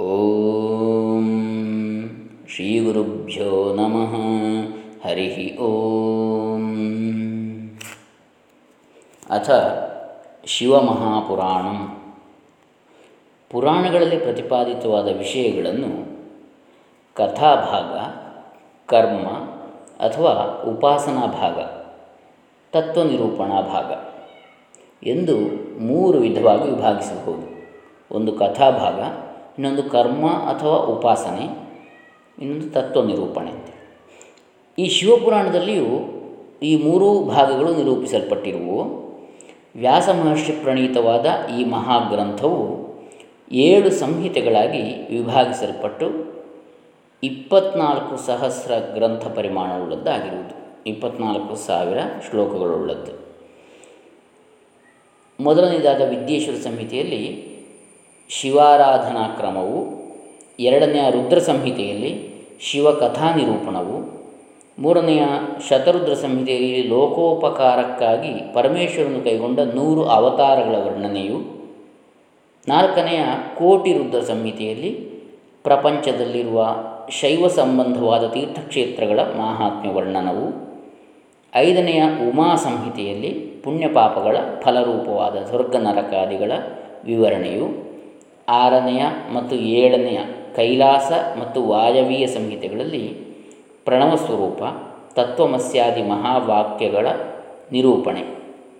ಓಂ ಶ್ರೀ ಗುರುಭ್ಯೋ ನಮಃ. ಹರಿ ಓಂ. ಅಥ ಶಿವಮಹಾಪುರಾಣ. ಪುರಾಣಗಳಲ್ಲಿ ಪ್ರತಿಪಾದಿತವಾದ ವಿಷಯಗಳನ್ನು ಕಥಾಭಾಗ, ಕರ್ಮ ಅಥವಾ ಉಪಾಸನಾ ಭಾಗ ತತ್ವ ನಿರೂಪಣಾ ಭಾಗ ಎಂದು ಮೂರು ವಿಧವಾಗಿ ವಿಭಾಗಿಸಬಹುದು. ಒಂದು ಕಥಾಭಾಗ ಇನ್ನೊಂದು ಕರ್ಮ ಅಥವಾ ಉಪಾಸನೆ, ಇನ್ನೊಂದು ತತ್ವ ನಿರೂಪಣೆ ಈ ಶಿವಪುರಾಣದಲ್ಲಿಯೂ ಈ ಮೂರೂ ಭಾಗಗಳು ನಿರೂಪಿಸಲ್ಪಟ್ಟಿರುವು. ವ್ಯಾಸ ಮಹರ್ಷಿ ಪ್ರಣೀತವಾದ ಈ ಮಹಾಗ್ರಂಥವು ಏಳು ಸಂಹಿತೆಗಳಾಗಿ ವಿಭಾಗಿಸಲ್ಪಟ್ಟು ಇಪ್ಪತ್ನಾಲ್ಕು ಸಹಸ್ರ ಗ್ರಂಥ ಪರಿಮಾಣವುಳ್ಳದ್ದಾಗಿರುವುದು. ಇಪ್ಪತ್ನಾಲ್ಕು ಸಾವಿರ ಶ್ಲೋಕಗಳುಳ್ಳದ್ದು. ಮೊದಲನೇದಾದ ವಿದ್ಯೇಶ್ವರ ಸಂಹಿತೆಯಲ್ಲಿ ಶಿವಾರಾಧನಾ ಕ್ರಮವು ಎರಡನೆಯ ರುದ್ರ ಸಂಹಿತೆಯಲ್ಲಿ ಶಿವಕಥಾ ನಿರೂಪಣವು ಮೂರನೆಯ ಶತರುದ್ರ ಸಂಹಿತೆಯಲ್ಲಿ ಲೋಕೋಪಕಾರಕ್ಕಾಗಿ ಪರಮೇಶ್ವರನು ಕೈಗೊಂಡ ನೂರು ಅವತಾರಗಳ ವರ್ಣನೆಯು, ನಾಲ್ಕನೆಯ ಕೋಟಿ ರುದ್ರ ಸಂಹಿತೆಯಲ್ಲಿ ಪ್ರಪಂಚದಲ್ಲಿರುವ ಶೈವ ಸಂಬಂಧವಾದ ತೀರ್ಥಕ್ಷೇತ್ರಗಳ ಮಾಹಾತ್ಮ್ಯ ವರ್ಣನವು, ಐದನೆಯ ಉಮಾ ಸಂಹಿತೆಯಲ್ಲಿ ಪುಣ್ಯಪಾಪಗಳ ಫಲರೂಪವಾದ ಸ್ವರ್ಗ ನರಕಾದಿಗಳ ವಿವರಣೆಯು ಆರನೆಯ ಮತ್ತು ಏಳನೆಯ ಕೈಲಾಸ ಮತ್ತು ವಾಯವೀಯ ಸಂಹಿತೆಗಳಲ್ಲಿ ಪ್ರಣವ ಸ್ವರೂಪ, ತತ್ವಮಸ್ಯಾದಿ ಮಹಾವಾಕ್ಯಗಳ ನಿರೂಪಣೆ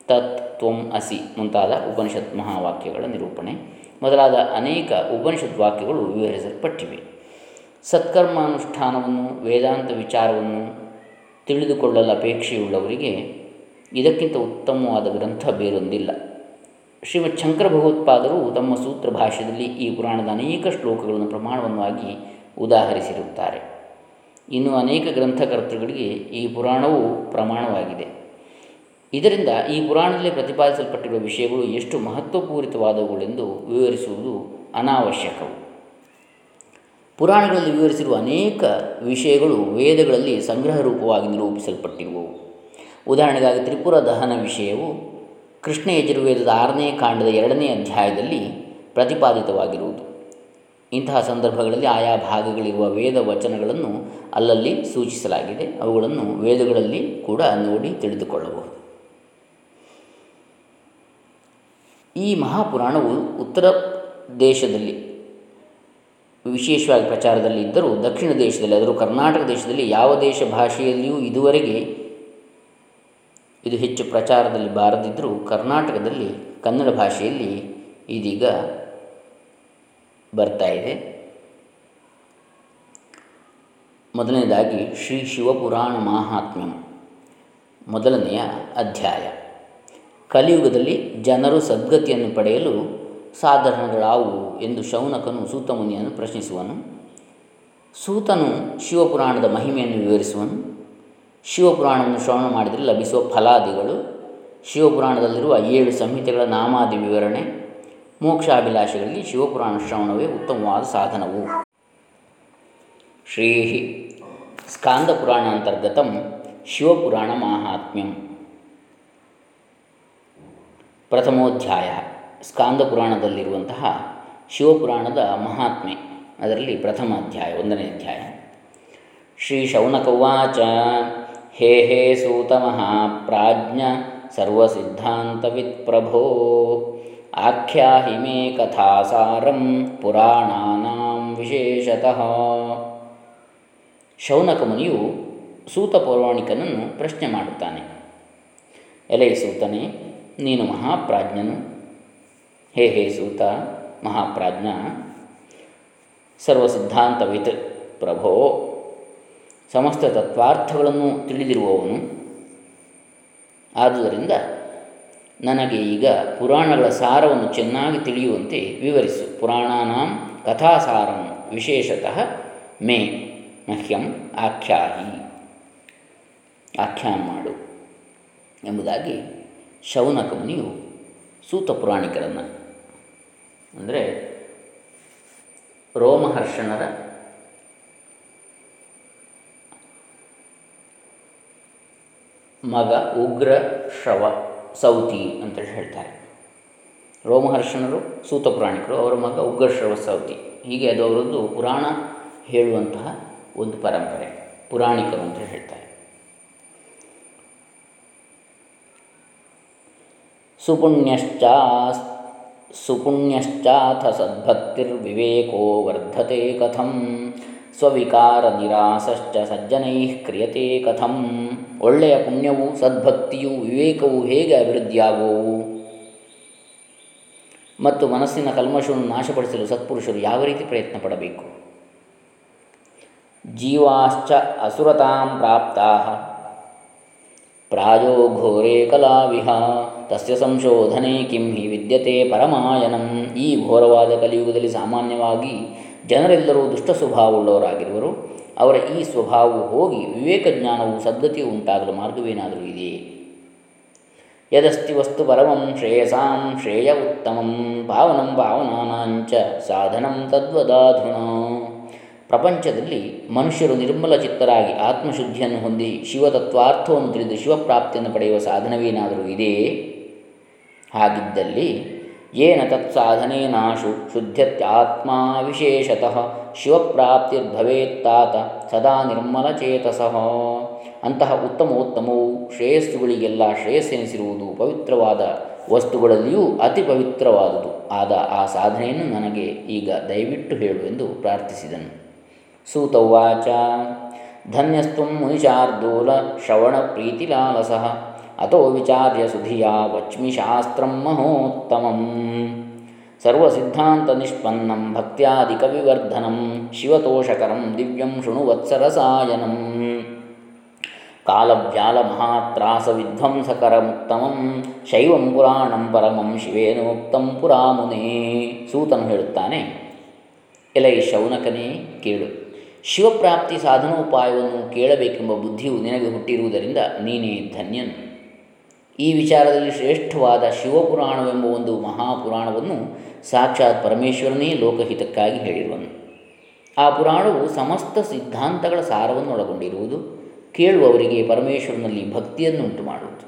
ತತ್ ತ್ವಂ ಅಸಿ ಮುಂತಾದ ಉಪನಿಷತ್ ಮಹಾವಾಕ್ಯಗಳ ನಿರೂಪಣೆ ಮೊದಲಾದ ಅನೇಕ ಉಪನಿಷತ್ ವಾಕ್ಯಗಳು ವಿವರಿಸಲ್ಪಟ್ಟಿವೆ. ಸತ್ಕರ್ಮಾನುಷ್ಠಾನವನ್ನು, ವೇದಾಂತ ವಿಚಾರವನ್ನು ತಿಳಿದುಕೊಳ್ಳಲು ಅಪೇಕ್ಷೆಯುಳ್ಳವರಿಗೆ ಇದಕ್ಕಿಂತ ಉತ್ತಮವಾದ ಗ್ರಂಥ ಬೇರೊಂದಿಲ್ಲ. ಶ್ರೀಮತ್ ಶಂಕರ ಭಗವತ್ಪಾದರು ತಮ್ಮ ಸೂತ್ರ ಭಾಷ್ಯದಲ್ಲಿ ಈ ಪುರಾಣದ ಅನೇಕ ಶ್ಲೋಕಗಳನ್ನು ಪ್ರಮಾಣವನ್ನಾಗಿ ಉದಾಹರಿಸಿರುತ್ತಾರೆ. ಇನ್ನು ಅನೇಕ ಗ್ರಂಥಕರ್ತೃಗಳಿಗೆ ಈ ಪುರಾಣವು ಪ್ರಮಾಣವಾಗಿದೆ. ಇದರಿಂದ ಈ ಪುರಾಣದಲ್ಲಿ ಪ್ರತಿಪಾದಿಸಲ್ಪಟ್ಟಿರುವ ವಿಷಯಗಳು ಎಷ್ಟು ಮಹತ್ವಪೂರಿತವಾದವುಗಳೆಂದು ವಿವರಿಸುವುದು ಅನಾವಶ್ಯಕವು. ಪುರಾಣಗಳಲ್ಲಿ ವಿವರಿಸಿರುವ ಅನೇಕ ವಿಷಯಗಳು ವೇದಗಳಲ್ಲಿ ಸಂಗ್ರಹ ರೂಪವಾಗಿ ನಿರೂಪಿಸಲ್ಪಟ್ಟಿರುವವು. ಉದಾಹರಣೆಗಾಗಿ ತ್ರಿಪುರ ದಹನ ವಿಷಯವು ಕೃಷ್ಣ ಯಜುರ್ವೇದದ ಆರನೇ ಕಾಂಡದ ಎರಡನೇ ಅಧ್ಯಾಯದಲ್ಲಿ ಪ್ರತಿಪಾದಿತವಾಗಿರುವುದು. ಇಂತಹ ಸಂದರ್ಭಗಳಲ್ಲಿ ಆಯಾ ಭಾಗಗಳಿರುವ ವೇದ ವಚನಗಳನ್ನು ಅಲ್ಲಲ್ಲಿ ಸೂಚಿಸಲಾಗಿದೆ. ಅವುಗಳನ್ನು ವೇದಗಳಲ್ಲಿ ಕೂಡ ನೋಡಿ ತಿಳಿದುಕೊಳ್ಳಬಹುದು. ಈ ಮಹಾಪುರಾಣವು ಉತ್ತರ ದೇಶದಲ್ಲಿ ವಿಶೇಷವಾಗಿ ಪ್ರಚಾರದಲ್ಲಿ ಇದ್ದರೂ ದಕ್ಷಿಣ ದೇಶದಲ್ಲಿ ಅದರೂ ಕರ್ನಾಟಕ ದೇಶದಲ್ಲಿ ಯಾವ ದೇಶ ಭಾಷೆಯಲ್ಲಿಯೂ ಇದುವರೆಗೆ ಇದು ಹೆಚ್ಚು ಪ್ರಚಾರದಲ್ಲಿ ಬಾರದಿದ್ದರೂ ಕರ್ನಾಟಕದಲ್ಲಿ ಕನ್ನಡ ಭಾಷೆಯಲ್ಲಿ ಇದೀಗ ಬರ್ತಾ ಇದೆ. ಮೊದಲನೇದಾಗಿ ಶ್ರೀ ಶಿವಪುರಾಣ ಮಾಹಾತ್ಮ್ಯಂ, ಮೊದಲನೆಯ ಅಧ್ಯಾಯ. ಕಲಿಯುಗದಲ್ಲಿ ಜನರು ಸದ್ಗತಿಯನ್ನು ಪಡೆಯಲು ಸಾಧನಗಳಾವುವು ಎಂದು ಶೌನಕನು ಸೂತಮುನಿಯನ್ನು ಪ್ರಶ್ನಿಸುವನು. ಸೂತನು ಶಿವಪುರಾಣದ ಮಹಿಮೆಯನ್ನು ವಿವರಿಸುವನು. ಶಿವಪುರಾಣವನ್ನು ಶ್ರವಣ ಮಾಡಿದರೆ ಲಭಿಸುವ ಫಲಾದಿಗಳು. ಶಿವಪುರಾಣದಲ್ಲಿರುವ ಏಳು ಸಂಹಿತೆಗಳ ನಾಮಾದಿ ವಿವರಣೆ. ಮೋಕ್ಷಾಭಿಲಾಷೆಗಳಲ್ಲಿ ಶಿವಪುರಾಣ ಶ್ರವಣವೇ ಉತ್ತಮವಾದ ಸಾಧನವು. ಶ್ರೀ ಸ್ಕಾಂದ ಪುರಾಣಾಂತರ್ಗತ ಶಿವಪುರಾಣ ಮಾಹಾತ್ಮ್ಯಂ. ಪ್ರಥಮೋಧ್ಯಾಯ. ಸ್ಕಾಂದ ಪುರಾಣದಲ್ಲಿರುವಂತಹ ಶಿವಪುರಾಣದ ಮಹಾತ್ಮೆ. ಅದರಲ್ಲಿ ಪ್ರಥಮ ಅಧ್ಯಾಯ ಒಂದನೇ ಅಧ್ಯಾಯ. ಶ್ರೀ ಶೌನಕವಾಚ ಹೇ ಹೇ ಸೂತ ಮಹಾಪ್ರಾಜ್ಞ ಸರ್ವಸಿದ್ಧಾಂತವಿತ್ಪ್ರಭೋ. ಆಖ್ಯಾಹಿ ಮೇ ಕಥಾಸಾರಂ ಪುರಾಣಾನಾಂ ವಿಶೇಷತಃ. ಶೌನಕ ಮುನಿಯು ಸೂತ ಪೌರಾಣಿಕನನ್ನು ಪ್ರಶ್ನೆ ಮಾಡುತ್ತಾನೆ. ಎಲೆ ಸೂತನೇ, ನೀನು ಮಹಾಪ್ರಾಜ್ಞನು? ಹೇ ಹೇ ಸೂತ ಮಹಾಪ್ರಾಜ್ಞ ಸರ್ವಸಿದ್ಧಾಂತವಿತ್ ಪ್ರಭೋ ಸಮಸ್ತ ತತ್ವಾರ್ಥಗಳನ್ನು ತಿಳಿದಿರುವವನು. ಆದುದರಿಂದ ನನಗೆ ಈಗ ಪುರಾಣಗಳ ಸಾರವನ್ನು ಚೆನ್ನಾಗಿ ತಿಳಿಯುವಂತೆ ವಿವರಿಸು. ಪುರಾಣಾನಾಂ ಕಥಾಸಾರಂ ವಿಶೇಷತಃ ಮೇ ಮಹ್ಯಂ ಆಖ್ಯಾಹಿ. ಆಖ್ಯಾನ ಮಾಡು ಎಂಬುದಾಗಿ ಶೌನಕ ಮುನಿಯು ಸೂತ ಪುರಾಣಿಕರನ್ನು, ಅಂದರೆ ರೋಮಹರ್ಷಣರ ಮಗ ಉಗ್ರ ಶ್ರವ ಸೌತಿ ಅಂತೇಳಿ ಹೇಳ್ತಾರೆ. ರೋಮಹರ್ಷಣರು ಸೂತ ಪುರಾಣಿಕರು ಅವರ ಮಗ ಉಗ್ರಶ್ರವ ಸೌತಿ. ಹೀಗೆ ಅದು ಅವರದ್ದು ಪುರಾಣ ಹೇಳುವಂತಹ ಒಂದು ಪರಂಪರೆ, ಪುರಾಣಿಕರು ಅಂತ ಹೇಳ್ತಾರೆ. ಸುಪುಣ್ಯಶ್ಚ ಸುಪುಣ್ಯಶ್ಚಾಥ ಸದ್ಭಕ್ತಿರ್ವಿವೇಕೋ ವರ್ಧತೆ ಕಥಂ. ಸ್ವವಿಕಾರ ನಿರಾಸಶ್ಚ ಸಜ್ಜನೈ ಕ್ರಿಯತೆ ಕಥಂ. ಒಳ್ಳೆಯ ಪುಣ್ಯವು ಸದ್ಭಕ್ತಿಯು ವಿವೇಕವು ಹೇಗೆ ಅಭಿವೃದ್ಧಿಯಾಗುವು ಮತ್ತು ಮನಸ್ಸಿನ ಕಲ್ಮಶವನ್ನು ನಾಶಪಡಿಸಲು ಸತ್ಪುರುಷರು ಯಾವ ರೀತಿ ಪ್ರಯತ್ನ ಪಡಬೇಕು? ಜೀವಾಶ್ಚ ಅಸುರತಾಂ ಪ್ರಾಪ್ತಾ. ಪ್ರಾಯೋ ಘೋರೇ ಕಲಾವಿಹ. ತಸ್ಯ ಸಂಶೋಧನೆ ಕಿಂ ಹಿ ವಿದ್ಯತೆ ಪರಮಾಯನಂ. ಈ ಘೋರವಾದ ಕಲಿಯುಗದಲ್ಲಿ ಸಾಮಾನ್ಯವಾಗಿ ಜನರೆಲ್ಲರೂ ದುಷ್ಟ ಸ್ವಭಾವವುಳ್ಳವರಾಗಿರುವರು. ಅವರ ಈ ಸ್ವಭಾವವು ಹೋಗಿ ವಿವೇಕ ಜ್ಞಾನವು ಸದ್ಗತಿಯು ಉಂಟಾಗಲು ಮಾರ್ಗವೇನಾದರೂ ಇದೆಯೇ? ಯದಸ್ತಿ ವಸ್ತು ಪರಮಂ ಶ್ರೇಯಸಾಂ ಶ್ರೇಯ ಉತ್ತಮಂ ಭಾವನಂ ಭಾವನಾನಾಂಚ ಸಾಧನಂ ತದ್ವದಾಧುನ. ಪ್ರಪಂಚದಲ್ಲಿ ಮನುಷ್ಯರು ನಿರ್ಮಲ ಚಿತ್ತರಾಗಿ ಆತ್ಮಶುದ್ಧಿಯನ್ನು ಹೊಂದಿ ಶಿವತತ್ವಾರ್ಥವನ್ನು ತಿಳಿದು ಶಿವಪ್ರಾಪ್ತಿಯನ್ನು ಪಡೆಯುವ ಸಾಧನವೇನಾದರೂ ಇದೆಯೇ? ಹಾಗಿದ್ದಲ್ಲಿ ಏನ ತತ್ಸಾಧನೇನಾಶು ಶುದ್ಧತ್ಯಾತ್ಮ ವಿಶೇಷತಃ ಶಿವಪ್ರಾಪ್ತಿರ್ಭವೇತ್ತಾತ ಸದಾ ನಿರ್ಮಲಚೇತಸಃ ಅಂತಹ ಉತ್ತಮೋತ್ತಮವು ಶ್ರೇಯಸ್ಸುಗಳಿಗೆಲ್ಲ ಶ್ರೇಯಸ್ಸೆನಿಸಿರುವುದು ಪವಿತ್ರವಾದ ವಸ್ತುಗಳಲ್ಲಿಯೂ ಅತಿ ಪವಿತ್ರವಾದುದು. ಆದ ಆ ಸಾಧನೆಯನ್ನು ನನಗೆ ಈಗ ದಯವಿಟ್ಟು ಹೇಳು ಎಂದು ಪ್ರಾರ್ಥಿಸಿದನು. ಸೂತವಾಚ. ಧನ್ಯಸ್ತು ಮುನಿಶಾರ್ದೂಲ ಶ್ರವಣ ಪ್ರೀತಿಲಾಲಸಃ. ಅತೋ ವಿಚಾರ್ಯ ಸುಧಿಯ ವಚ್ಮಿ ಶಾಸ್ತ್ರಂ ಮಹೋತ್ತಮಂ ಸರ್ವಸಿದ್ಧಾಂತ ನಿಷ್ಪನ್ನಂ ಭಕ್ತ್ಯಾದಿಕವಿವರ್ಧನಂ ಶಿವತೋಷಕರಂ ದಿವ್ಯಂ ಕಾಲವ್ಯಾಲ ಮಹಾತ್ರಾಸ ವಿಧ್ವಂಸಕರಮುತ್ತಮಂ ಶೈವಂ ಪುರಾಣಂ ಪರಮಂ ಶಿವೇನೋಕ್ತಂ ಪುರಾಮುನೇ ಸೂತನು ಹೇಳುತ್ತಾನೆ, ಎಲೈ ಶೌನಕನೇ, ಕೇಳು. ಶಿವಪ್ರಾಪ್ತಿ ಸಾಧನೋಪಾಯವನ್ನು ಕೇಳಬೇಕೆಂಬ ಬುದ್ಧಿಯು ನಿನಗೆ ಹುಟ್ಟಿರುವುದರಿಂದ ನೀನೇ ಧನ್ಯನು. ಈ ವಿಚಾರದಲ್ಲಿ ಶ್ರೇಷ್ಠವಾದ ಶಿವಪುರಾಣವೆಂಬ ಒಂದು ಮಹಾಪುರಾಣವನ್ನು ಸಾಕ್ಷಾತ್ ಪರಮೇಶ್ವರನೇ ಲೋಕಹಿತಕ್ಕಾಗಿ ಹೇಳಿರುವನು. ಆ ಪುರಾಣವು ಸಮಸ್ತ ಸಿದ್ಧಾಂತಗಳ ಸಾರವನ್ನು ಒಳಗೊಂಡಿರುವುದು ಕೇಳುವವರಿಗೆ ಪರಮೇಶ್ವರನಲ್ಲಿ ಭಕ್ತಿಯನ್ನುಂಟು ಮಾಡುವುದು.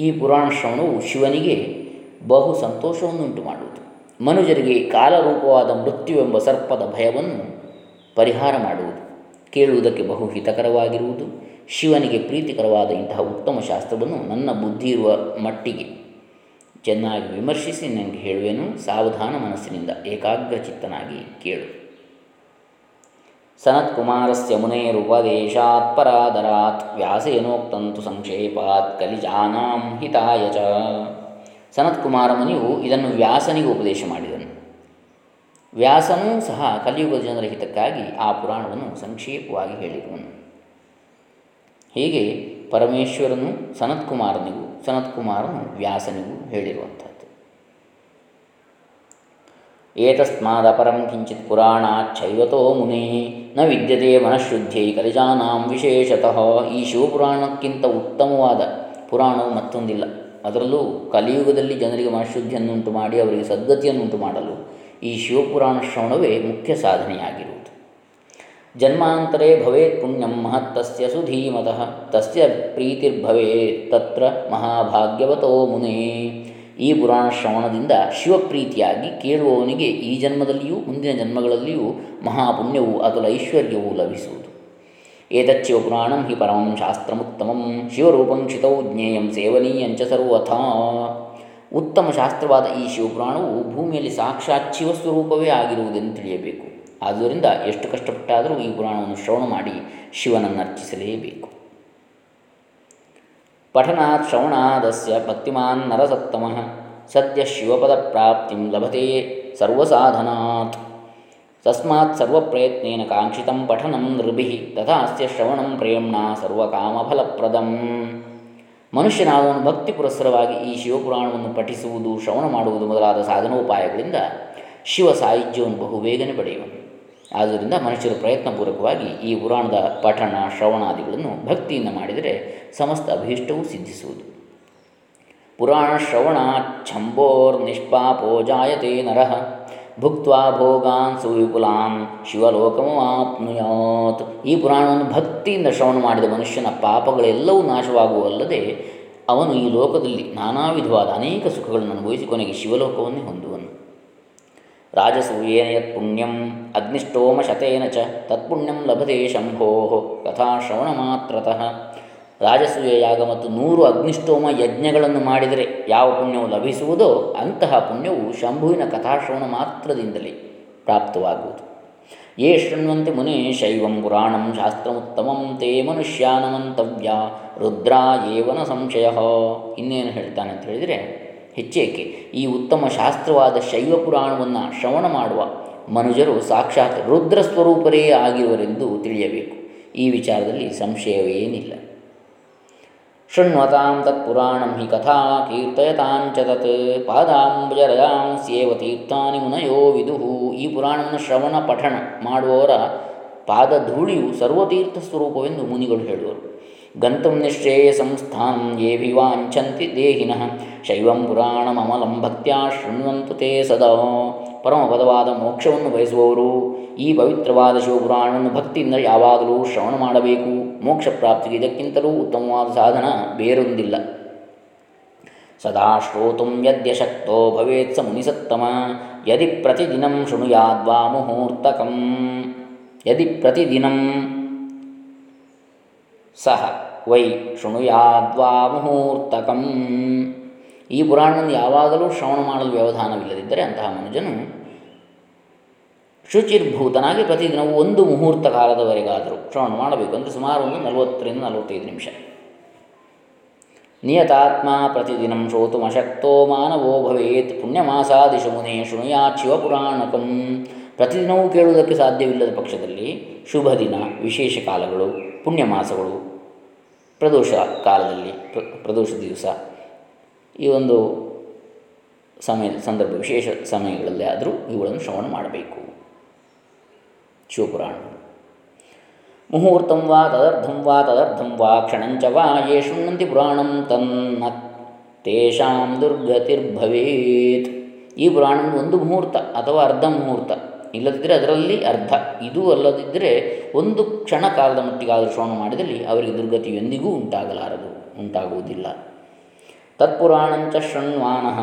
ಈ ಪುರಾಣ ಶ್ರವಣವು ಶಿವನಿಗೆ ಬಹು ಸಂತೋಷವನ್ನುಂಟು ಮಾಡುವುದು ಮನುಜರಿಗೆ ಕಾಲರೂಪವಾದ ಮೃತ್ಯುವೆಂಬ ಸರ್ಪದ ಭಯವನ್ನು ಪರಿಹಾರ ಮಾಡುವುದು. ಕೇಳುವುದಕ್ಕೆ ಬಹು ಹಿತಕರವಾಗಿರುವುದು ಶಿವನಿಗೆ ಪ್ರೀತಿಕರವಾದ ಇಂತಹ ಉತ್ತಮ ಶಾಸ್ತ್ರವನ್ನು ನನ್ನ ಬುದ್ಧಿ ಇರುವ ಮಟ್ಟಿಗೆ ಚೆನ್ನಾಗಿ ವಿಮರ್ಶಿಸಿ ನನಗೆ ಹೇಳುವೆನು, ಸಾವಧಾನ ಮನಸ್ಸಿನಿಂದ ಏಕಾಗ್ರಚಿತ್ತನಾಗಿ ಕೇಳು. ಸನತ್ಕುಮಾರಸ್ಯ ಮುನೇರುಪದೇಶಾತ್ ಪರಾದರಾತ್ ವ್ಯಾಸೇನೋಕ್ತಂತು ಸಂಕ್ಷೇಪಾತ್ ಕಲಿಜಾನಾಂ ಹಿತಾಯ ಚ. ಸನತ್ಕುಮಾರ ಮುನಿಯು ಇದನ್ನು ವ್ಯಾಸನಿಗೆ ಉಪದೇಶ ಮಾಡಿದನು. ವ್ಯಾಸನೂ ಸಹ ಕಲಿಯುಗದ ಜನರ ಹಿತಕ್ಕಾಗಿ ಆ ಪುರಾಣವನ್ನು ಸಂಕ್ಷೇಪವಾಗಿ ಹೇಳಿರುವನು ಹೀಗೆ ಪರಮೇಶ್ವರನು ಸನತ್ಕುಮಾರನಿಗೂ, ಸನತ್ಕುಮಾರನು ವ್ಯಾಸನಿಗೂ ಹೇಳಿರುವಂಥದ್ದು. ಏತಸ್ಮಾದಪರಂ ಕಿಂಚಿತ್ ಪುರಾಣಾಚ್ಛೈವತೋ ಮುನಿ, ನ ವಿದ್ಯತೆ ಮನಃಶುದ್ಧಿಯೈ ಕಲಿಜಾನಾಂ ವಿಶೇಷತಃ. ಈ ಶಿವಪುರಾಣಕ್ಕಿಂತ ಉತ್ತಮವಾದ ಪುರಾಣವು ಮತ್ತೊಂದಿಲ್ಲ. ಅದರಲ್ಲೂ ಕಲಿಯುಗದಲ್ಲಿ ಜನರಿಗೆ ಮನಃಶುದ್ಧಿಯನ್ನುಂಟು ಮಾಡಿ ಅವರಿಗೆ ಸದ್ಗತಿಯನ್ನುಂಟು ಮಾಡಲು ಈ ಶಿವಪುರಾಣ ಶ್ರವಣವೇ ಮುಖ್ಯ ಸಾಧನೆಯಾಗಿರುವುದು. ಜನ್ಮಾಂತರೇ ಭವೇತ್ ಪುಣ್ಯಂ ಮಹತ್ತಸ್ಯ ಸುಧೀಮತಃ, ತಸ್ಯ ಪ್ರೀತಿರ್ಭವೇತ್ ತತ್ರ ಮಹಾಭಾಗ್ಯವತೋ ಮುನೇ. ಈ ಪುರಾಣ ಶ್ರವಣದಿಂದ ಶಿವಪ್ರೀತಿಯಾಗಿ ಕೇಳುವವನಿಗೆ ಈ ಜನ್ಮದಲ್ಲಿಯೂ, ಮುಂದಿನ ಜನ್ಮಗಳಲ್ಲಿಯೂ ಮಹಾಪುಣ್ಯವು ಅತುಲ ಐಶ್ವರ್ಯವೂ ಲಭಿಸುವುದು. ಏತಚ್ಚಿವ ಹಿ ಪರಮಂ ಶಾಸ್ತ್ರಮುತ್ತಮಂ, ಶಿವರೂಪಂ ಕ್ಷಿತೌ ಜ್ಞೇಯಂ ಸೇವನೀಯಂಚ ಸರ್ವಥಾ. ಉತ್ತಮ ಶಾಸ್ತ್ರವಾದ ಈ ಶಿವಪುರಾಣವು ಭೂಮಿಯಲ್ಲಿ ಸಾಕ್ಷಾತ್ ಶಿವಸ್ವರೂಪವೇ ಆಗಿರುವುದೆಂದು ತಿಳಿಯಬೇಕು. ಆದ್ದರಿಂದ ಎಷ್ಟು ಕಷ್ಟಪಟ್ಟಾದರೂ ಈ ಪುರಾಣವನ್ನು ಶ್ರವಣ ಮಾಡಿ ಶಿವನನ್ನು ಅರ್ಚಿಸಲೇಬೇಕು ಪಠನಾತ್ ಶ್ರವಣಾದಸ್ಯ ಭಕ್ತಿಮಾನ್ ನರಸತ್ತಮಃ ಸದ್ಯ ಶಿವಪದ ಪ್ರಾಪ್ತಿಂ ಲಭತೆ ಸರ್ವಸಾಧನಾತ್. ತಸ್ಮಾತ್ ಸರ್ವಪ್ರಯತ್ನೇನ ಕಾಂಕ್ಷಿತಂ ಪಠನಂ ನೃಭಿ, ತಥಾಸ್ಯ ಶ್ರವಣಂ ಪ್ರೇಮ್ಣ ಸರ್ವಕಾಮಫಲಪ್ರದಂ. ಮನುಷ್ಯನಾದವನು ಭಕ್ತಿ ಪುರಸ್ಸರವಾಗಿ ಈ ಶಿವಪುರಾಣವನ್ನು ಪಠಿಸುವುದು, ಶ್ರವಣ ಮಾಡುವುದು ಮೊದಲಾದ ಸಾಧನೋಪಾಯಗಳಿಂದ ಶಿವ ಸಾಹಿತ್ಯವನ್ನು ಬಹುಬೇಗನೆ ಪಡೆಯುವನು. ಆದ್ದರಿಂದ ಮನುಷ್ಯರು ಪ್ರಯತ್ನಪೂರ್ವಕವಾಗಿ ಈ ಪುರಾಣದ ಪಠಣ ಶ್ರವಣಾದಿಗಳನ್ನು ಭಕ್ತಿಯಿಂದ ಮಾಡಿದರೆ ಸಮಸ್ತ ಅಭೀಷ್ಟವೂ ಸಿದ್ಧಿಸುವುದು. ಪುರಾಣ, ಶ್ರವಣ, ಛಂಬೋರ್, ನಿಷ್ಪಾಪೋ, ಜಾಯತೆ, ನರಃ. ಭುಕ್ತ್ವಾ ಭೋಗಾನ್ ಸುವಿಪುಲಾನ್ ಶಿವಲೋಕಮಾಪ್ನುಯಾತ್ ಈ ಪುರಾಣವನ್ನು ಭಕ್ತಿಯಿಂದ ಶ್ರವಣ ಮಾಡಿದ ಮನುಷ್ಯನ ಪಾಪಗಳೆಲ್ಲವೂ ನಾಶವಾಗುವಲ್ಲದೆ ಅವನು ಈ ಲೋಕದಲ್ಲಿ ನಾನಾ ವಿಧವಾದ ಅನೇಕ ಸುಖಗಳನ್ನು ಅನುಭವಿಸಿ ಕೊನೆಗೆ ಶಿವಲೋಕವನ್ನೇ ಹೊಂದುವನು. ರಾಜಸೂಯೇನ ಯತ್ ಪುಣ್ಯಂ ಅಗ್ನಿಷ್ಟೋಮ ಶತೇನ ಚ ತತ್ಪುಣ್ಯಂ ಲಭತೆ ಶಂಭೋ ಕಥಾ ಶ್ರವಣ ಮಾತ್ರತಃ ರಾಜಸೂಯ ಯಾಗ ಮತ್ತು ನೂರು ಅಗ್ನಿಷ್ಟೋಮ ಯಜ್ಞಗಳನ್ನು ಮಾಡಿದರೆ ಯಾವ ಪುಣ್ಯವು ಲಭಿಸುವುದೋ ಅಂತಹ ಪುಣ್ಯವು ಶಂಭುವಿನ ಕಥಾಶ್ರವಣ ಮಾತ್ರದಿಂದಲೇ ಪ್ರಾಪ್ತವಾಗುವುದು. ಯೇ ಶೃಣ್ವಂತೆ ಮುನಿ ಶೈವಂ ಪುರಾಣಂ ಶಾಸ್ತ್ರಮುತ್ತಮಂ ತೇ ಮನುಷ್ಯಾನಮಂತವ್ಯ ರುದ್ರ ಏವನ ಸಂಶಯ. ಇನ್ನೇನು ಹೇಳ್ತಾನೆ ಅಂತ ಹೇಳಿದರೆ, ಹೆಚ್ಚೇಕೆ ಈ ಉತ್ತಮ ಶಾಸ್ತ್ರವಾದ ಶೈವ ಪುರಾಣವನ್ನು ಶ್ರವಣ ಮಾಡುವ ಮನುಜರು ಸಾಕ್ಷಾತ್ ರುದ್ರ ಸ್ವರೂಪರೇ ಆಗಿರುವರೆಂದು ತಿಳಿಯಬೇಕು. ಈ ವಿಚಾರದಲ್ಲಿ ಸಂಶಯವೇನಿಲ್ಲ ಶೃಣ್ವತಾಂ ತತ್ಪುರಾಣಂ ಹಿ ಕಥಾ ಕೀರ್ತಯತಾಂಚ ತತ್ ಪಾದಾಂಬುಜರಯಾಂಸ್ಯೇವ ತೀರ್ಥಾನಿ ಮುನಯೋ ವಿದುಹು ಈ ಪುರಾಣವನ್ನು ಶ್ರವಣ ಪಠಣ ಮಾಡುವವರ ಪಾದಧೂಳಿಯು ಸರ್ವತೀರ್ಥ ಸ್ವರೂಪವೆಂದು ಮುನಿಗಳು ಹೇಳುವರು। ಗಂತುಂ ನಿಶ್ಚೇಯ ಸಂಸ್ಥಾನ ಯೇ ವಾಂಛಂತಿ ದೇಹಿನಃ, ಶೈವಂ ಪುರಾಣಮಮಲಂ ಭಕ್ತ್ಯಾ ಶೃಣ್ವಂತು ತೇ ಸದಾ। ಪರಮಪದವಾದ ಮೋಕ್ಷವನ್ನು ಬಯಸುವವರು, ಈ ಪವಿತ್ರವಾದ ಶಿವಪುರಾಣವನ್ನು ಭಕ್ತಿಯಿಂದ ಯಾವಾಗಲೂ ಶ್ರವಣ ಮಾಡಬೇಕು. ಮೋಕ್ಷ ಪ್ರಾಪ್ತಿಗೆ ಇದಕ್ಕಿಂತಲೂ ಉತ್ತಮವಾದ ಸಾಧನ ಬೇರೊಂದಿಲ್ಲ. ಸದಾ ಶ್ರೋತು ಯದ್ಯಶಕ್ತೋ ಭವೇತ್ ಸ ಮುನಿಸತ್ತಮ. ಯದಿ ಪ್ರತಿದಿನ ಶೃಣುಯಾದ್ವಾ ಮುಹೂರ್ತಕಂ. ಯದಿ ಪ್ರತಿದಿನ ಸಹ ವೈ ಶೃಣುಯಾದ್ವಾ ಮುಹೂರ್ತಕಂ. ಈ ಪುರಾಣವನ್ನು ಯಾವಾಗಲೂ ಶ್ರವಣ ಮಾಡಲು ವ್ಯವಧಾನವಿಲ್ಲದಿದ್ದರೆ ಅಂತಹ ಮನುಜನು ಶುಚಿರ್ಭೂತನಾಗಿ ಪ್ರತಿದಿನವೂ ಒಂದು ಮುಹೂರ್ತ ಕಾಲದವರೆಗಾದರೂ ಶ್ರವಣ ಮಾಡಬೇಕು ಅಂದರೆ ಸುಮಾರು ಒಂದು ನಲವತ್ತರಿಂದ ನಲವತ್ತೈದು ನಿಮಿಷ. ನಿಯತಾತ್ಮ ಪ್ರತಿದಿನ ಶ್ರೋತುಮಶಕ್ತೋ ಮಾನವೋ ಭವೇತ್ ಪುಣ್ಯಮಾಸಾದಿಶು ಮುನೇ ಶೃಣುಯಾತ್ ಶಿವಪುರಾಣಕಂ. ಪ್ರತಿದಿನವೂ ಕೇಳುವುದಕ್ಕೆ ಸಾಧ್ಯವಿಲ್ಲದ ಪಕ್ಷದಲ್ಲಿ ಶುಭ ದಿನ, ವಿಶೇಷ ಕಾಲಗಳು, ಪುಣ್ಯಮಾಸಗಳು, ಪ್ರದೋಷ ಕಾಲದಲ್ಲಿ ಪ್ರದೋಷ ದಿವಸ ಈ ಒಂದು ಸಮಯ, ಸಂದರ್ಭ, ವಿಶೇಷ ಸಮಯಗಳಲ್ಲಿ ಆದರೂ ಇವುಗಳನ್ನು ಶ್ರವಣ ಮಾಡಬೇಕು. ಶಿವಪುರಾಣ. ಮುಹೂರ್ತಂ ವಾ ತದರ್ಧಂ ವಾ ತದರ್ಧಂ ವಾ ಕ್ಷಣಂಚ ವಾ ಯೇ ಶೃಣ್ವಂತಿ ಪುರಾಣಂ ತನ್ನ ತೇಷಾಂ ದುರ್ಗತಿರ್ಭವೇತ್. ಈ ಪುರಾಣ ಒಂದು ಮುಹೂರ್ತ ಅಥವಾ ಅರ್ಧ ಮುಹೂರ್ತ. ಇಲ್ಲದಿದ್ದರೆ ಅದರಲ್ಲಿ ಅರ್ಧ. ಇದು ಅಲ್ಲದಿದ್ದರೆ ಒಂದು ಕ್ಷಣ ಕಾಲದ ಮಟ್ಟಿಗಾದರೂ ಶ್ರವಣ ಮಾಡಿದಲ್ಲಿ ಅವರಿಗೆ ದುರ್ಗತಿ ಎಂದಿಗೂ ಉಂಟಾಗಲಾರದು, ಉಂಟಾಗುವುದಿಲ್ಲ. ತತ್ಪುರಾಣಂಚ ಶೃಣ್ವಾನಃ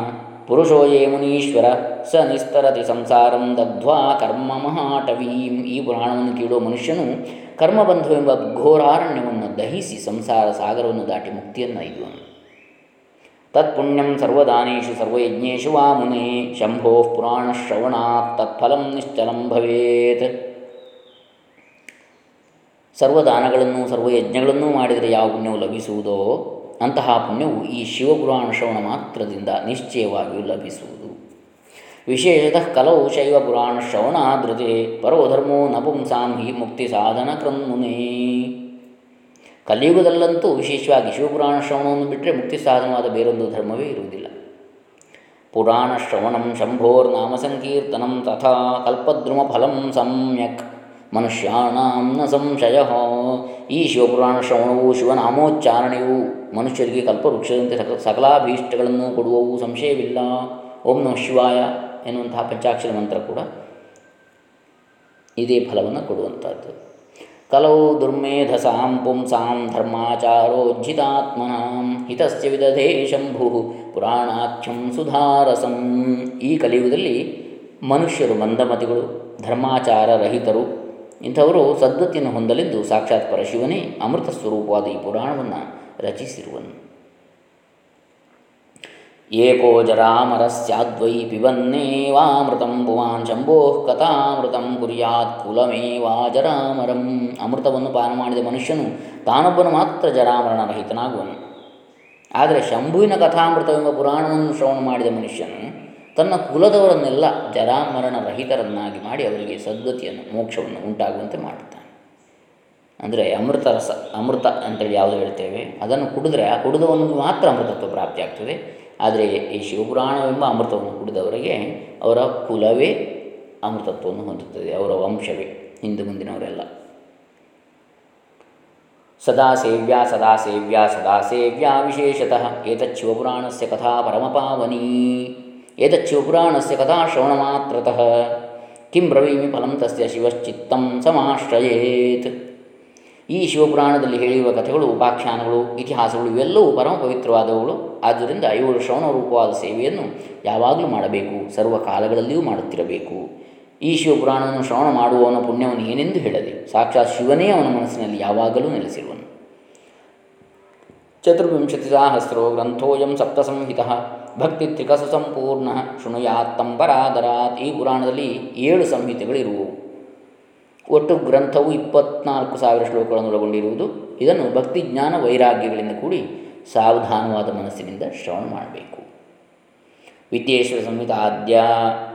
ಪುರುಷೋ ಯೇ ಮುನೀಶ್ವರ ಸ ನಿಸ್ತರತಿ ಸಂಸಾರಂ ದಗ್ಧ್ವಾ ಕರ್ಮ ಮಹಾಟವೀಂ ಈ ಪುರಾಣವನ್ನು ಕೇಳುವ ಮನುಷ್ಯನು ಕರ್ಮಬಂಧುವೆಂಬ ಘೋರಾರಣ್ಯವನ್ನು ದಹಿಸಿ ಸಂಸಾರ ಸಾಗರವನ್ನು ದಾಟಿ ಮುಕ್ತಿಯನ್ನು ಐದುವನು ತತ್ಪುಣ್ಯಂ ಸರ್ವದಾನೇಶು ಸರ್ವಯಜ್ಞೇಶು ವಾ ಮುನೆ, ಶಂಭೋ ಪುರಾಣ ಪುರಾಣಶ್ರವಣಾತ್ ತತ್ಫಲಂ ನಿಶ್ಚಲಂ ಭವೇತ್. ಸರ್ವದಾನಗಳನ್ನು, ಸರ್ವಯಜ್ಞಗಳನ್ನೂ ಮಾಡಿದರೆ ಯಾವ ಪುಣ್ಯವು ಲಭಿಸುವುದೋ ಅಂತಹ ಪುಣ್ಯವು ಈ ಶಿವಪುರಾಣ ಶ್ರವಣ ಮಾತ್ರದಿಂದ ನಿಶ್ಚಯವಾಗಿಯೂ ಲಭಿಸುವುದು. ವಿಶೇಷತಃ ಕಲೌ ಶೈವ ಪುರಾಣ ಶ್ರವಣಾದೃತೆ ಪರೋಧರ್ಮೋ ನಪುಂಸಾಂ ಹಿ ಮುಕ್ತಿ ಸಾಧನ ಕ್ರಮುನೇ ಕಲಿಯುಗದಲ್ಲಂತೂ ವಿಶೇಷವಾಗಿ ಶಿವಪುರಾಣ ಶ್ರವಣವನ್ನು ಬಿಟ್ಟರೆ ಮುಕ್ತಿ ಸಾಧನವಾದ ಬೇರೊಂದು ಧರ್ಮವೇ ಇರುವುದಿಲ್ಲ. ಪುರಾಣ ಶ್ರವಣಂ ಶಂಭೋರ್ನಾಮ ಸಂಕೀರ್ತನಂ ತಥಾ ಕಲ್ಪದ್ರುಮ ಫಲಂ ಸಮ್ಯಕ್. ಮನುಷ್ಯಾಣಾಂ ನ ಸಂಶಯ. ಈ ಶಿವಪುರಾಣ ಶ್ರವಣವು ಶಿವನಾಮೋಚ್ಚಾರಣೆಯು ಮನುಷ್ಯರಿಗೆ ಕಲ್ಪವೃಕ್ಷದಂತೆ ಸಕ, ಸಕಲಾಭೀಷ್ಟಗಳನ್ನು ಕೊಡುವವು ಸಂಶಯವಿಲ್ಲ. ಓಂ ನಮಃ ಶಿವಾಯ ಎನ್ನುವಂತಹ ಪಂಚಾಕ್ಷರ ಮಂತ್ರ ಕೂಡ ಇದೇ ಫಲವನ್ನು ಕೊಡುವಂಥದ್ದು. ಕಲೌ ದುರ್ಮೇಧಸಾಂ ಪುಂಸಾಂ ಧರ್ಮಾಚಾರೋಜ್ಜಿತಾತ್ಮನಾಂ ಹಿತಸ್ಯ ವಿದಧೇ ಶಂಭು ಪುರಾಣಾಖ್ಯಂ ಸುಧಾರಸಂ. ಈ ಕಲಿಯುಗದಲ್ಲಿ ಮನುಷ್ಯರು ಮಂದಮತಿಗಳು ಧರ್ಮಾಚಾರ ರಹಿತರು ಇಂಥವರು ಸದ್ಗತಿಯನ್ನು ಹೊಂದಲೆಂದು ಸಾಕ್ಷಾತ್ ಪರಶಿವನೇ ಅಮೃತ ಸ್ವರೂಪವಾದ ಈ ಪುರಾಣವನ್ನು ರಚಿಸಿರುವನು. ಏಕೋ ಜರಾಮರಸ್ಯಾದ್ವೈ ಪಿಬನ್ನೇವಾಮೃತಂ ಪುಮಾನ್ ಶಂಭೋ ಕಥಾಮೃತಂ ಕುರ್ಯಾತ್ ಕುಲಮೇವಾ ಜರಾಮರಂ. ಅಮೃತವನ್ನು ಪಾನ ಮಾಡಿದ ಮನುಷ್ಯನು ತಾನೊಬ್ಬನು ಮಾತ್ರ ಜರಾಮರಣರಹಿತನಾಗುವನು ಆದರೆ ಶಂಭುವಿನ ಕಥಾಮೃತವೆಂಬ ಪುರಾಣವನ್ನು ಶ್ರವಣ ಮಾಡಿದ ಮನುಷ್ಯನು ತನ್ನ ಕುಲದವರನ್ನೆಲ್ಲ ಜರಾಮರಣ ರಹಿತರನ್ನಾಗಿ ಮಾಡಿ ಅವರಿಗೆ ಸದ್ಗತಿಯನ್ನು, ಮೋಕ್ಷವನ್ನು ಉಂಟಾಗುವಂತೆ ಮಾಡುತ್ತಾನೆ. ಅಂದರೆ ಅಮೃತ ರಸ, ಅಮೃತ ಅಂತೇಳಿ ಯಾವುದು ಹೇಳ್ತೇವೆ? ಅದನ್ನು ಕುಡಿದ್ರೆ ಆ ಕುಡಿದವನಿಗೆ ಮಾತ್ರ ಅಮೃತತ್ವ ಪ್ರಾಪ್ತಿಯಾಗ್ತದೆ ಆದರೆ ಈ ಶಿವಪುರಾಣವೆಂಬ ಅಮೃತವನ್ನು ಕುಡಿದವರಿಗೆ ಅವರ ಕುಲವೇ ಅಮೃತತ್ವವನ್ನು ಹೊಂದುತ್ತದೆ, ಅವರ ವಂಶವೇ ಹಿಂದೆ ಮುಂದಿನವರೆಲ್ಲ. ಸದಾ ಸೇವ್ಯಾ ಸದಾ ಸೇವ್ಯಾ ಸದಾ ಸೇವ್ಯಾ ವಿಶೇಷತಃ. ಏತತ್ ಶಿವಪುರಾಣಸ್ಯ ಕಥಾ ಪರಮಪಾವನೀ. ಏತತ್ ಶಿವಪುರಾಣಸ್ಯ ಕಥಾ ಶ್ರವಣಮಾತ್ರತಃ ಕಿಂ ಬ್ರವೀಮಿ ಫಲಂ ತಸ್ಯ ಶಿವಶ್ಚಿತ್ತಂ ಸಮಾಶ್ರಯೇತ್ ಈ ಶಿವಪುರಾಣದಲ್ಲಿ ಹೇಳಿರುವ ಕಥೆಗಳು, ಉಪಾಖ್ಯಾನಗಳು, ಇತಿಹಾಸಗಳು ಇವೆಲ್ಲವೂ ಪರಮ ಪವಿತ್ರವಾದವುಗಳು. ಆದ್ದರಿಂದ ಇವರು ಶ್ರವಣ ರೂಪವಾದ ಸೇವೆಯನ್ನು ಯಾವಾಗಲೂ ಮಾಡಬೇಕು, ಸರ್ವ ಕಾಲಗಳಲ್ಲಿಯೂ ಮಾಡುತ್ತಿರಬೇಕು. ಈ ಶಿವಪುರಾಣವನ್ನು ಶ್ರವಣ ಮಾಡುವವನ ಪುಣ್ಯವನ್ನು ಏನೆಂದು ಹೇಳದೆ, ಸಾಕ್ಷಾತ್ ಶಿವನೇ ಅವನ ಮನಸ್ಸಿನಲ್ಲಿ ಯಾವಾಗಲೂ ನೆಲೆಸಿರುವನು. ಚತುರ್ವಿಂಶತಿ ಸಹಸ್ರೋ ಗ್ರಂಥೋಯಂ ಸಪ್ತಸಂಹಿತ ಭಕ್ತಿ ತ್ರಿಕಸು ಸಂಪೂರ್ಣ ಶೃಣುಯಾತ್ತಂಬರಾದರಾತ್ ಈ ಪುರಾಣದಲ್ಲಿ ಏಳು ಸಂಹಿತೆಗಳಿರುವು. ಒಟ್ಟು ಗ್ರಂಥವು ಇಪ್ಪತ್ನಾಲ್ಕು ಸಾವಿರ ಶ್ಲೋಕಗಳನ್ನು ಒಳಗೊಂಡಿರುವುದು. ಇದನ್ನು ಭಕ್ತಿ ಜ್ಞಾನ ವೈರಾಗ್ಯಗಳಿಂದ ಕೂಡಿ ಸಾವಧಾನವಾದ ಮನಸ್ಸಿನಿಂದ ಶ್ರವಣ ಮಾಡಬೇಕು. ವಿದ್ಯೇಶ್ವರ ಸಂಹಿತ ಆದ್ಯ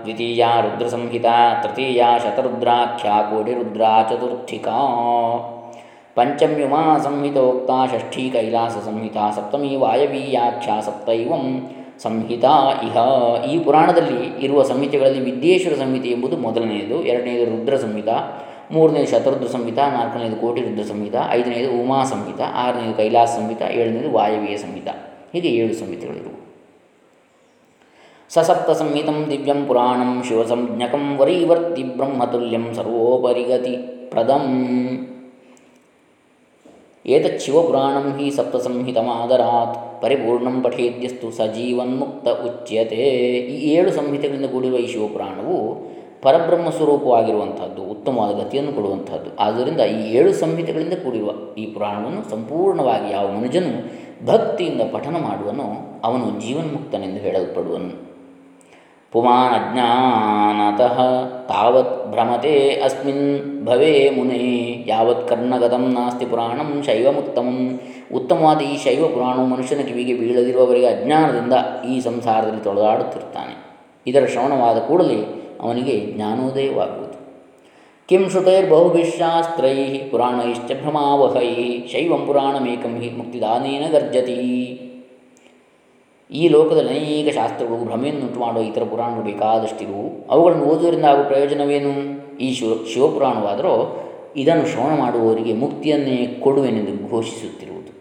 ದ್ವಿತೀಯ ರುದ್ರ ಸಂಹಿತ ತೃತೀಯ ಶತರುದ್ರಾಖ್ಯ ಕೋಟಿರುದ್ರಾ ಚತುರ್ಥಿಕಾ. ಪಂಚಮ್ಯುಮಾ ಸಂಹಿತೋಕ್ತ ಷಷ್ಠಿ ಕೈಲಾಸ ಸಂಹಿತ ಸಪ್ತಮಿ ವಾಯವೀಯಾಖ್ಯಾ ಸಪ್ತೈವಂ ಸಂಹಿತಾ ಇಹ. ಈ ಪುರಾಣದಲ್ಲಿ ಇರುವ ಸಂಹಿತೆಗಳಲ್ಲಿ ವಿದ್ಯೇಶ್ವರ ಸಂಹಿತೆ ಎಂಬುದು ಮೊದಲನೆಯದು ಎರಡನೆಯದು ರುದ್ರ ಸಂಹಿತ ಮೂರನೇದು ಶತರುದ್ರ ಸಂಹಿತ ನಾಲ್ಕನೇದು ಕೋಟಿ ರುದ್ರ ಸಂಹಿತ ಐದನೇದು ಉಮಾ ಸಂಹಿತ ಆರನೇದು ಕೈಲಾಸ ಸಂಹಿತ ಏಳನೇದು ವಾಯವೀಯ ಸಂಹಿತ ಹೀಗೆ ಏಳು ಸಂಹಿತೆಗಳಿರುವು. ಸಸಪ್ತ ಸಂಹಿತಂ ದಿವ್ಯಂ ಪುರಾಣಂ ಶಿವಸಂಜ್ಞಕಂ ವರೀವರ್ತಿ ಬ್ರಹ್ಮತುಲ್ಯಂ ಸರ್ವೋಪರಿಗತಿ ಪ್ರದಂ ಏತಚ್ಚಿವಪುರಾಣಂ ಹಿ ಸಪ್ತಸಂಹಿತಮಾದರಾತ್ ಪರಿಪೂರ್ಣಂ ಪಠೇದ್ಯಸ್ತು ಸಜೀವನ್ಮುಕ್ತ ಉಚ್ಯತೆ ಈ ಏಳು ಸಂಹಿತೆಗಳಿಂದ ಕೂಡಿರುವ ಈ ಶಿವಪುರಾಣವು ಪರಬ್ರಹ್ಮ ಸ್ವರೂಪವಾಗಿರುವಂಥದ್ದು ಉತ್ತಮವಾದ ಗತಿಯನ್ನು ಕೊಡುವಂಥದ್ದು. ಆದ್ದರಿಂದ ಈ ಏಳು ಸಂಹಿತೆಗಳಿಂದ ಕೂಡಿರುವ ಈ ಪುರಾಣವನ್ನು ಸಂಪೂರ್ಣವಾಗಿ ಯಾವ ಮನುಜನು ಭಕ್ತಿಯಿಂದ ಪಠನ ಮಾಡುವನೋ ಅವನು ಜೀವನ್ಮುಕ್ತನೆಂದು ಹೇಳಲ್ಪಡುವನು. ಪುಮಾನ್ ಅಜ್ಞಾನತಃ ತಾವತ್ ಭ್ರಮತೆ ಅಸ್ಮಿನ್ ಭವೇ ಮುನೇ ಯಾವತ್ ಕರ್ಣಗತಂ ನಾಸ್ತಿ ಪುರಾಣಂ ಶೈವಮುತ್ತಮಂ ಉತ್ತಮವಾದ ಈ ಶೈವ ಪುರಾಣವು ಮನುಷ್ಯನ ಕಿವಿಗೆ ಬೀಳದಿರುವವರಿಗೆ ಅಜ್ಞಾನದಿಂದ ಈ ಸಂಸಾರದಲ್ಲಿ ತೊಳೆದಾಡುತ್ತಿರ್ತಾನೆ ಇದರ ಶ್ರವಣವಾದ ಕೂಡಲೇ ಅವನಿಗೆ ಜ್ಞಾನೋದಯವಾಗುವುದು। ಕಿಂ ಶ್ರುತೈರ್ಬಹುಭಿಶಾಸ್ತ್ರೈ ಪುರಾಣೈಶ್ಚ ಭ್ರಮಾವಹೈ, ಶೈವಂ ಪುರಾಣಮೇಕಂ ಹಿ ಮುಕ್ತಿದಾನೇನ ಗರ್ಜತಿ। ಈ ಲೋಕದಲ್ಲಿ ಅನೇಕ ಶಾಸ್ತ್ರಗಳು ಭ್ರಮೆಯನ್ನುಂಟು ಮಾಡುವ ಇತರ ಪುರಾಣಗಳು ಬೇಕಾದಷ್ಟಿರುವು ಅವುಗಳನ್ನು ಓದುವುದರಿಂದ ಆಗುವ ಪ್ರಯೋಜನವೇನು? ಈ ಶಿವ, ಶಿವಪುರಾಣವಾದರೂ ಇದನ್ನು ಶ್ರವಣ ಮಾಡುವವರಿಗೆ ಮುಕ್ತಿಯನ್ನೇ ಕೊಡುವೆನೆಂದು ಘೋಷಿಸುತ್ತಿರುವುದು.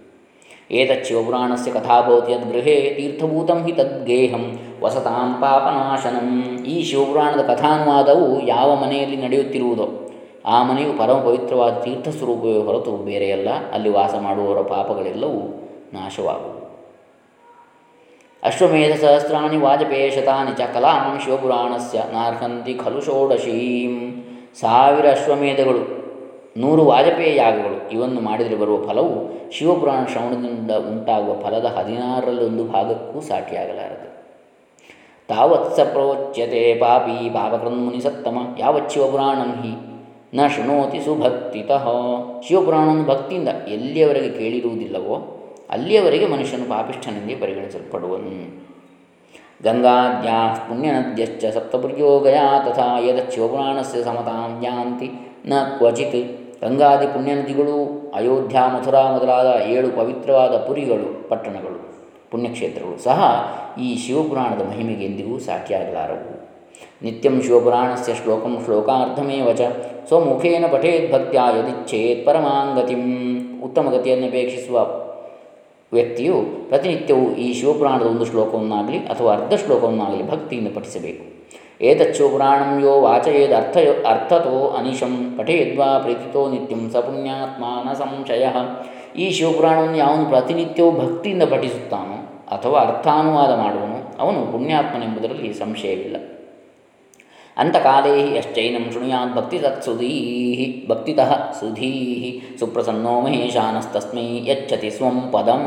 ಏತತ್ ಶಿವಪುರಾಣಸ್ಯ ಕಥಾಭವತಿ ಗೃಹೇ ತೀರ್ಥಭೂತಂ ಹಿ ತದ್ಗೇಹಂ ವಸತಾಂ ಪಾಪನಾಶನಂ. ಈ ಶಿವಪುರಾಣದ ಕಥಾನುವಾದವು ಯಾವ ಮನೆಯಲ್ಲಿ ನಡೆಯುತ್ತಿರುವುದೋ, ಆ ಮನೆಯು ಪರಮ ಪವಿತ್ರವಾದ ತೀರ್ಥ ಸ್ವರೂಪವೇ ಹೊರತು ಬೇರೆಯಲ್ಲ. ಅಲ್ಲಿ ವಾಸ ಮಾಡುವವರ ಪಾಪಗಳೆಲ್ಲವೂ ನಾಶವಾಗುವು ಅಶ್ವಮೇಧ ಸಹಸ್ರಾಣಿ ವಾಜಪೇಯ ಶತಾನಿ ಚ ಕಲಾಂ ಶಿವಪುರಾಣಸ್ಯ ನಾರ್ಹಂತಿ ಖಲು ಷೋಡಶೀಂ ಸಾವಿರ ಅಶ್ವಮೇಧಗಳು, ನೂರು ವಾಜಪೇಯ ಯಾಗಗಳು ಇವನ್ನು ಮಾಡಿದರೆ ಬರುವ ಫಲವು ಶಿವಪುರಾಣ ಶ್ರವಣದಿಂದ ಉಂಟಾಗುವ ಫಲದ ಹದಿನಾರರಲ್ಲೊಂದು ಭಾಗಕ್ಕೂ ಸಾಟಿಯಾಗಲಾರದು. ತಾವತ್ ಸ ಪ್ರೋಚ್ಯತೆ ಪಾಪಿ ಪಾಪಕೃನ್ಮುನಿ ಸತ್ತಮ, ಯಾವತ್ ಶಿವಪುರಾಣಂ ಹಿ ನ ಶೃಣೋತಿ ಸುಭಕ್ತಿತಃ. ಶಿವಪುರಾಣವನ್ನು ಭಕ್ತಿಯಿಂದ ಎಲ್ಲಿಯವರೆಗೆ ಕೇಳಿರುವುದಿಲ್ಲವೋ ಅಲ್ಲಿಯವರೆಗೆ ಮನುಷ್ಯನು ಪಾಪಿಷ್ಠನೆಂದೇ ಪರಿಗಣಿಸಲ್ಪಡುವನು. ಗಂಗಾದ್ಯಾ ಪುಣ್ಯನದ್ಯಶ್ಚ ಸಪ್ತಪುರ್ಯೋ ಗಯಾ ತಥಾ ಯದತ್ ಶಿವಪುರಾಣಸ್ಯ ಸಮತಾಂ ಯಾಂತಿ ನ ಕ್ವಚಿತ್. ಗಂಗಾದಿ ಪುಣ್ಯನದಿಗಳು, ಅಯೋಧ್ಯ ಮಥುರಾ ಮೊದಲಾದ ಏಳು ಪವಿತ್ರವಾದ ಪುರಿಗಳು, ಪಟ್ಟಣಗಳು, ಪುಣ್ಯಕ್ಷೇತ್ರಗಳು ಸಹ ಈ ಶಿವಪುರಾಣದ ಮಹಿಮೆಗೆ ಎಂದಿಗೂ ಸಾಟಿಯಾಗಲಾರವು ನಿತ್ಯಂ ಶಿವಪುರಾಣಸ್ಯ ಶ್ಲೋಕಂ ಶ್ಲೋಕಾರ್ಧಮೇವ ಚ ಸ್ವಮುಖೇನ ಪಠೇದ್ ಭಕ್ತ್ಯಾ ಯದಿಚ್ಛೇತ್ ಪರಮಾಂಗತಿಂ. ಉತ್ತಮ ಗತಿಯನ್ನು ಅಪೇಕ್ಷಿಸುವ ವ್ಯಕ್ತಿಯು ಪ್ರತಿನಿತ್ಯವೂ ಈ ಶಿವಪುರಾಣದ ಒಂದು ಶ್ಲೋಕವನ್ನಾಗಲಿ ಅಥವಾ ಅರ್ಧ ಶ್ಲೋಕವನ್ನಾಗಲಿ ಭಕ್ತಿಯಿಂದ ಪಠಿಸಬೇಕು. ಏತತ್ ಶಿವಪುರಾಣಂ ಯೋ ವಾಚಯೇದ್ ಅರ್ಥ ಅರ್ಥತೋ ಅನಿಶಂ ಪಠೇದ್ವಾ ಪ್ರೀತಿತೋ ನಿತ್ಯಂ ಸ ಪುಣ್ಯಾತ್ಮ ಸಂಶಯ. ಈ ಶಿವಪುರಾಣವನ್ನು ಯಾವನು ಪ್ರತಿನಿತ್ಯವೂ ಭಕ್ತಿಯಿಂದ ಪಠಿಸುತ್ತಾನೋ ಅಥವಾ ಅರ್ಥಾನುವಾದ ಮಾಡುವನು ಅವನು ಪುಣ್ಯಾತ್ಮನೆಂಬುದರಲ್ಲಿ ಸಂಶಯವಿಲ್ಲ. ಅಂತಕಾಲೇ ಯಶ್ಚೈನಂ ಶೃಣುಯಾತ್ ಭಕ್ತಿತತ್ಸುಧೀ ಭಕ್ತಿತಃ ಸುಧೀ ಸುಪ್ರಸನ್ನೋ ಮಹೇಶಾನಸ್ತಸ್ಮೈ ಯಚ್ಚತಿ ಸ್ವಂ ಪದಂ.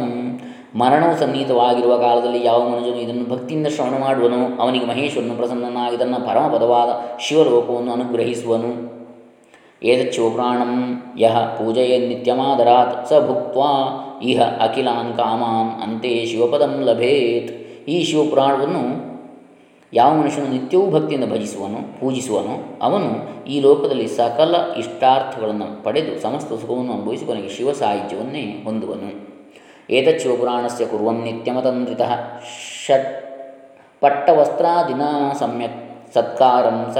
ಮರಣವು ಸನ್ನಿಹಿತವಾಗಿರುವ ಕಾಲದಲ್ಲಿ ಯಾವ ಮನುಜನು ಇದನ್ನು ಭಕ್ತಿಯಿಂದ ಶ್ರವಣ ಮಾಡುವನು? ಅವನಿಗೆ ಮಹೇಶ್ವರನು ಪ್ರಸನ್ನನಾಗಿ ತನ್ನ ಪರಮಪದವಾದ ಶಿವಲೋಕವನ್ನು ಅನುಗ್ರಹಿಸುವನು. ಏತತ್ ಯಹ ಪೂಜೆಯ ನಿತ್ಯಮಾದರಾತ್ ಸ ಭುಕ್ತ್ವಾ ಇಹ ಅಖಿಲಾನ್ ಕಾಮಾನ್ ಅಂತೆ ಶಿವಪದಂ ಲಭೇತ್. ಈ ಶಿವಪುರಾಣವನ್ನು ಯಾವ ಮನುಷ್ಯನು ನಿತ್ಯವೂ ಭಕ್ತಿಯಿಂದ ಭಜಿಸುವನು, ಪೂಜಿಸುವನು, ಅವನು ಈ ಲೋಕದಲ್ಲಿ ಸಕಲ ಇಷ್ಟಾರ್ಥಗಳನ್ನು ಪಡೆದು ಸಮಸ್ತ ಸುಖವನ್ನು ಅನುಭವಿಸಿ ಕೊನೆಗೆ ಶಿವ ಸಾಹಿತ್ಯವನ್ನೇ ಹೊಂದುವನು. ಏತತ್ ಶಿವಪುರಾಣಸ್ಯ ಕುರ್ವನ್ ನಿತ್ಯಮತಂತ್ರಿತ ಷಟ್ ಪಟ್ಟವಸ್ತ್ರಾದಿನ ಸಮ್ಯಕ್ ಸತ್ಕಾರಂ ಸ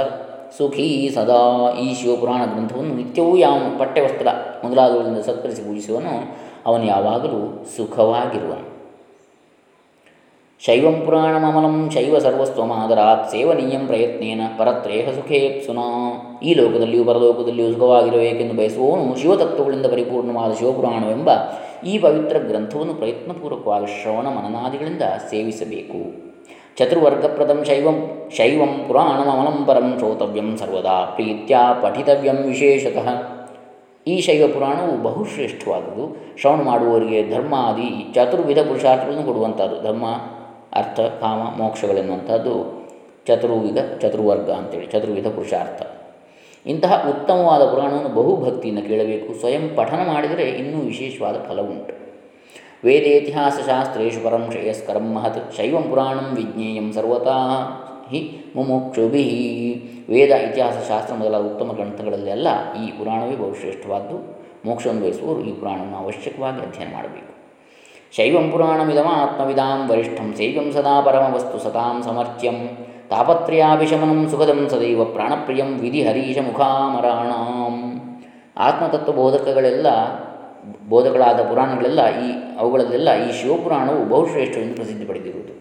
ಸುಖೀ ಸದಾ ಈ ಶಿವಪುರಾಣ ಗ್ರಂಥವನ್ನು ನಿತ್ಯವೂ ಯಾವ ಪಠ್ಯವಸ್ತ್ರ ಮೊದಲಾದವುಗಳಿಂದ ಸತ್ಕರಿಸಿ ಪೂಜಿಸುವನು ಅವನು ಯಾವಾಗಲೂ ಸುಖವಾಗಿರುವನು. ಶೈವಂ ಪುರಾಣಮಮಲಂ ಶೈವ ಸರ್ವಸ್ವಮಾದರಾತ್ ಸೇವನೀಯಂ ಪ್ರಯತ್ನೇನ ಪರತ್ರೇಹ ಸುಖೇಪ್ಸುನಾ ಈ ಲೋಕದಲ್ಲಿಯೂ ಪರಲೋಕದಲ್ಲಿಯೂ ಸುಖವಾಗಿರಬೇಕೆಂದು ಬಯಸುವವನು ಶಿವತತ್ವಗಳಿಂದ ಪರಿಪೂರ್ಣವಾದ ಶಿವಪುರಾಣವೆಂಬ ಈ ಪವಿತ್ರ ಗ್ರಂಥವನ್ನು ಪ್ರಯತ್ನಪೂರ್ವಕವಾಗಿ ಶ್ರವಣ ಮನನಾದಿಗಳಿಂದ ಸೇವಿಸಬೇಕು. ಚತುರ್ವರ್ಗಪ್ರದಂ ಶೈವಂ ಶೈವಂ ಪುರಾಣಮಮಲಂ ಪರಂ ಶ್ರೋತವ್ಯಂ ಸರ್ವದಾ ಪ್ರೀತ್ಯ ಪಠಿತವ್ಯಂ ವಿಶೇಷತಃ। ಈ ಶೈವ ಪುರಾಣವು ಬಹುಶ್ರೇಷ್ಠವಾದುದು, ಶ್ರವಣ ಮಾಡುವವರಿಗೆ ಧರ್ಮ ಆದಿ ಚತುರ್ವಿಧ ಪುರುಷಾರ್ಥಗಳನ್ನು ಕೊಡುವಂಥದ್ದು. ಧರ್ಮ ಅರ್ಥ, ಕಾಮ ಮೋಕ್ಷಗಳೆನ್ನುವಂಥದ್ದು ಚತುರ್ವಿಧ, ಚತುರ್ವರ್ಗ ಅಂತೇಳಿ, ಚತುರ್ವಿಧ ಪುರುಷಾರ್ಥ. ಇಂತಹ ಉತ್ತಮವಾದ ಪುರಾಣವನ್ನು ಬಹುಭಕ್ತಿಯಿಂದ ಕೇಳಬೇಕು. ಸ್ವಯಂ ಪಠನ ಮಾಡಿದರೆ ಇನ್ನೂ ವಿಶೇಷವಾದ ಫಲ ಫಲವುಂಟು. ಶಾಸ್ತ್ರೇಶು ಪರಂ ಶ್ರೇಯಸ್ಕರಂ ಮಹತ್ ಶೈವಂ ಪುರಾಣಂ ವಿಜ್ಞೇಯಂ ಸರ್ವತಾ ಹಿ ಮುಮುಕ್ಷುಭಿ. ವೇದ ಇತಿಹಾಸ ಶಾಸ್ತ್ರ ಮೊದಲಾದ ಉತ್ತಮ ಗ್ರಂಥಗಳಲ್ಲೆಲ್ಲ ಈ ಪುರಾಣವೇ ಬಹುಶ್ರೇಷ್ಠವಾದ್ದು. ಮೋಕ್ಷವನ್ನು ಬಯಸುವವರು ಈ ಪುರಾಣವನ್ನು ಅವಶ್ಯಕವಾಗಿ ಅಧ್ಯಯನ ಮಾಡಬೇಕು. ಶೈವಂ ಪುರಾಣಮಿದಮಾತ್ಮವಿದಾಂ ವರಿಷ್ಠಂ ಶೈವಂ ಸದಾ ಪರಮವಸ್ತು ಸತಾಂ ಸಮರ್ಚ್ಯಂ ತಾಪತ್ರಯಾಭಿಶಮನಂ ಸುಖದಂ ಸದೈವ ಪ್ರಾಣಪ್ರಿಯಂ ವಿಧಿ ಹರೀಶ ಮುಖಾಮರಾಣಾಂ ಆತ್ಮತತ್ವ ಬೋಧಕಗಳೆಲ್ಲ ಬೋಧಕಗಳಾದ ಪುರಾಣಗಳೆಲ್ಲ ಈ ಅವುಗಳಲ್ಲೆಲ್ಲ ಈ ಶಿವಪುರಾಣವು ಬಹುಶ್ರೇಷ್ಠವೆಂದು ಪ್ರಸಿದ್ಧಿ ಪಡೆದಿರುವುದು.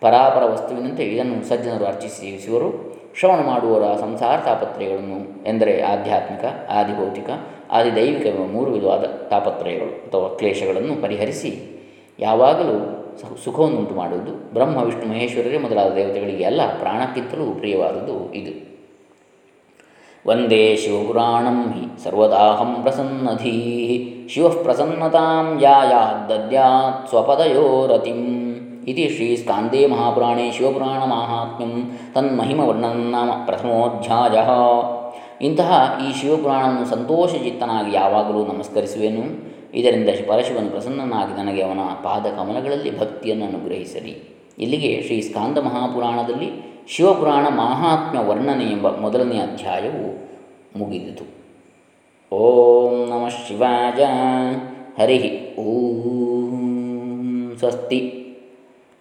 ಪರಾಪರ ವಸ್ತುವಿನಂತೆ ಇದನ್ನು ಸಜ್ಜನರು ಅರ್ಚಿಸಿ ಸೇವಿಸುವರು. ಶ್ರವಣ ಮಾಡುವವರ ಸಂಸಾರ ತಾಪತ್ರಯಗಳನ್ನು ಎಂದರೆ ಆಧ್ಯಾತ್ಮಿಕ, ಆದಿಭೌತಿಕ, ಆದಿದೈವಿಕ ಮೂರು ವಿಧವಾದ ತಾಪತ್ರಯಗಳು ಅಥವಾ ಕ್ಲೇಶಗಳನ್ನು ಪರಿಹರಿಸಿ ಯಾವಾಗಲೂ ಸುಖವನ್ನುಂಟು ಮಾಡುವುದು ಬ್ರಹ್ಮ, ವಿಷ್ಣು, ಮಹೇಶ್ವರರೇ ಮೊದಲಾದ ದೇವತೆಗಳಿಗೆ ಎಲ್ಲ ಪ್ರಾಣಕ್ಕಿಂತಲೂ ಪ್ರಿಯವಾದುದು ಇದು. ವಂದೇ ಶಿವಪುರಾಣಂ ಹಿ ಸರ್ವದಾಹಂ ಪ್ರಸನ್ನಧೀ ಶಿವ ಪ್ರಸನ್ನತಾಂ ಯಾಯಾದ್ದದ್ಯಾತ್ ಸ್ವಪದಯೋರತಿಂ ಇತಿ ಶ್ರೀ ಸ್ಕಾಂದೇ ಮಹಾಪುರಾಣೇ ಶಿವಪುರಾಣಮಾಹಾತ್ಮ್ಯಂ ತನ್ಮಹಿಮವರ್ಣನ ನಾಮ ಪ್ರಥಮೋಧ್ಯಾಯ. ಇಂತಹ ಈ ಶಿವಪುರಾಣವನ್ನು ಸಂತೋಷಚಿತ್ತನಾಗಿ ಯಾವಾಗಲೂ ನಮಸ್ಕರಿಸುವೆನು. ಇದರಿಂದ ಪರಶಿವನು ಪ್ರಸನ್ನನಾಗಿ ನನಗೆ ಅವನ ಪಾದ ಕಮಲಗಳಲ್ಲಿ ಭಕ್ತಿಯನ್ನು ಅನುಗ್ರಹಿಸಲಿ. ಇಲ್ಲಿಗೆ ಶ್ರೀ ಸ್ಕಾಂದ ಮಹಾಪುರಾಣದಲ್ಲಿ ಶಿವಪುರಾಣ ಮಹಾತ್ಮ ವರ್ಣನೆ ಎಂಬ ಮೊದಲನೇ ಅಧ್ಯಾಯವು ಮುಗಿದಿತು. ಓಂ ನಮಃ ಶಿವಾಯ ಹರಿ. ಓಂ ಸ್ವಸ್ತಿ.